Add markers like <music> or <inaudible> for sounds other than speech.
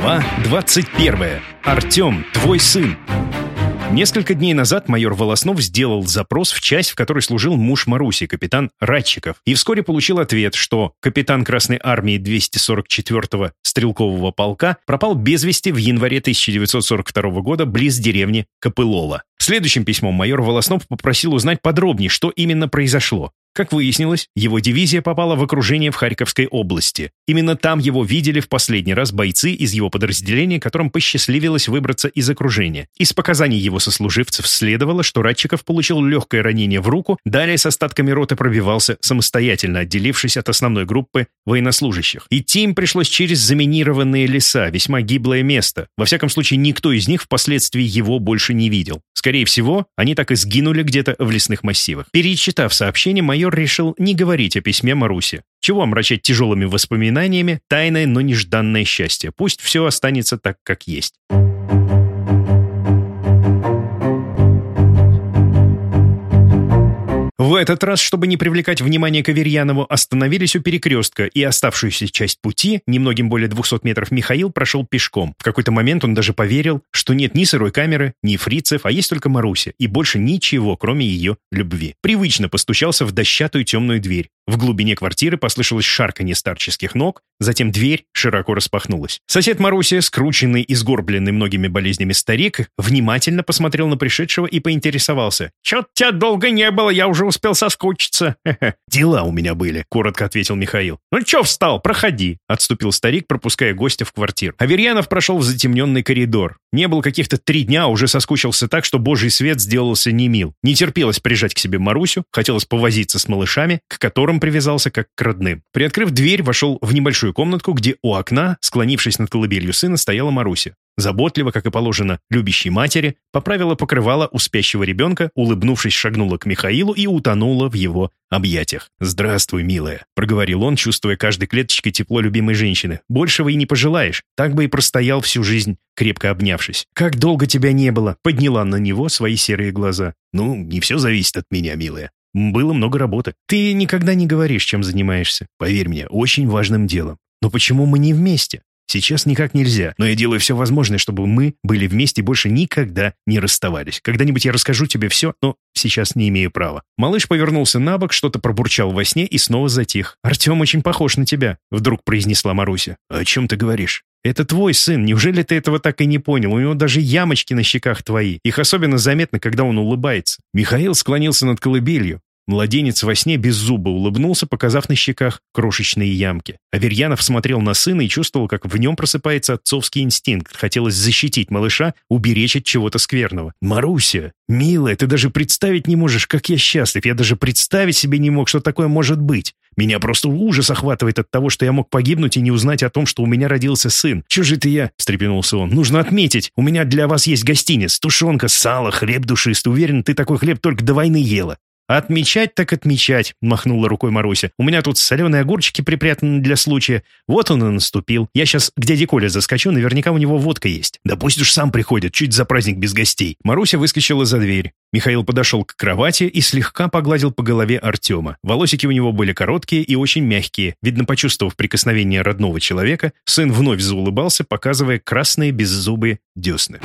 21. Артем, твой сын. Несколько дней назад майор Волоснов сделал запрос в часть, в которой служил муж Маруси, капитан Радчиков, и вскоре получил ответ, что капитан Красной армии 244-го стрелкового полка пропал без вести в январе 1942 года близ деревни Копылола. Следующим письмом майор Волоснов попросил узнать подробнее, что именно произошло. Как выяснилось, его дивизия попала в окружение в Харьковской области. Именно там его видели в последний раз бойцы из его подразделения, которым посчастливилось выбраться из окружения. Из показаний его сослуживцев следовало, что Радчиков получил легкое ранение в руку, далее с остатками роты пробивался самостоятельно, отделившись от основной группы военнослужащих. Идти им пришлось через заминированные леса, весьма гиблое место. Во всяком случае, никто из них впоследствии его больше не видел. Скорее всего, они так и сгинули где-то в лесных массивах. Перечитав сообщение, майор решил не говорить о письме Маруси. Чего омрачать тяжелыми воспоминаниями тайное, но нежданное счастье. Пусть все останется так, как есть. В этот раз, чтобы не привлекать внимание к Аверьянову, остановились у перекрестка, и оставшуюся часть пути, немногим более 200 метров, Михаил прошел пешком. В какой-то момент он даже поверил, что нет ни сырой камеры, ни фрицев, а есть только Маруся, и больше ничего, кроме ее любви. Привычно постучался в дощатую темную дверь. В глубине квартиры послышалось шарканье старческих ног, затем дверь широко распахнулась. Сосед Маруся, скрученный и сгорбленный многими болезнями старик, внимательно посмотрел на пришедшего и поинтересовался. «Чё-то тебя долго не было, я уже успел соскучиться». <laughs> «Дела у меня были», — коротко ответил Михаил. «Ну чё встал, проходи», — отступил старик, пропуская гостя в квартиру. Аверьянов прошел в затемненный коридор. Не был каких-то три дня, уже соскучился так, что божий свет сделался немил. Не терпелось прижать к себе Марусю, хотелось повозиться с малышами, к которым привязался как к родным. Приоткрыв дверь, вошел в небольшую комнатку, где у окна, склонившись над колыбелью сына, стояла Маруся. Заботливо, как и положено любящей матери, поправила покрывало у спящего ребенка, улыбнувшись, шагнула к Михаилу и утонула в его объятиях. «Здравствуй, милая», — проговорил он, чувствуя каждой клеточкой тепло любимой женщины. «Большего и не пожелаешь. Так бы и простоял всю жизнь, крепко обнявшись. Как долго тебя не было?» — подняла на него свои серые глаза. «Ну, не все зависит от меня, милая. Было много работы. Ты никогда не говоришь, чем занимаешься. Поверь мне, очень важным делом. Но почему мы не вместе? Сейчас никак нельзя, но я делаю все возможное, чтобы мы были вместе и больше никогда не расставались. Когда-нибудь я расскажу тебе все, но сейчас не имею права». Малыш повернулся на бок, что-то пробурчал во сне и снова затих. «Артем очень похож на тебя», — вдруг произнесла Маруся. «О чем ты говоришь?» «Это твой сын. Неужели ты этого так и не понял? У него даже ямочки на щеках твои. Их особенно заметно, когда он улыбается». Михаил склонился над колыбелью. Младенец во сне без зуба улыбнулся, показав на щеках крошечные ямки. Аверьянов смотрел на сына и чувствовал, как в нем просыпается отцовский инстинкт. Хотелось защитить малыша, уберечь от чего-то скверного. «Маруся, милая, ты даже представить не можешь, как я счастлив. Я даже представить себе не мог, что такое может быть. Меня просто ужас охватывает от того, что я мог погибнуть и не узнать о том, что у меня родился сын. Чё же ты я?» — встрепенулся он. «Нужно отметить, у меня для вас есть гостиниц, тушенка, сало, хлеб душистый. Уверен, ты такой хлеб только до войны ела. «Отмечать так отмечать», — махнула рукой Маруся. «У меня тут соленые огурчики припрятаны для случая. Вот он и наступил. Я сейчас к дяде Коле заскочу, наверняка у него водка есть. Да пусть уж сам приходит, чуть за праздник без гостей». Маруся выскочила за дверь. Михаил подошел к кровати и слегка погладил по голове Артема. Волосики у него были короткие и очень мягкие. Видно, почувствовав прикосновение родного человека, сын вновь заулыбался, показывая красные беззубые десны.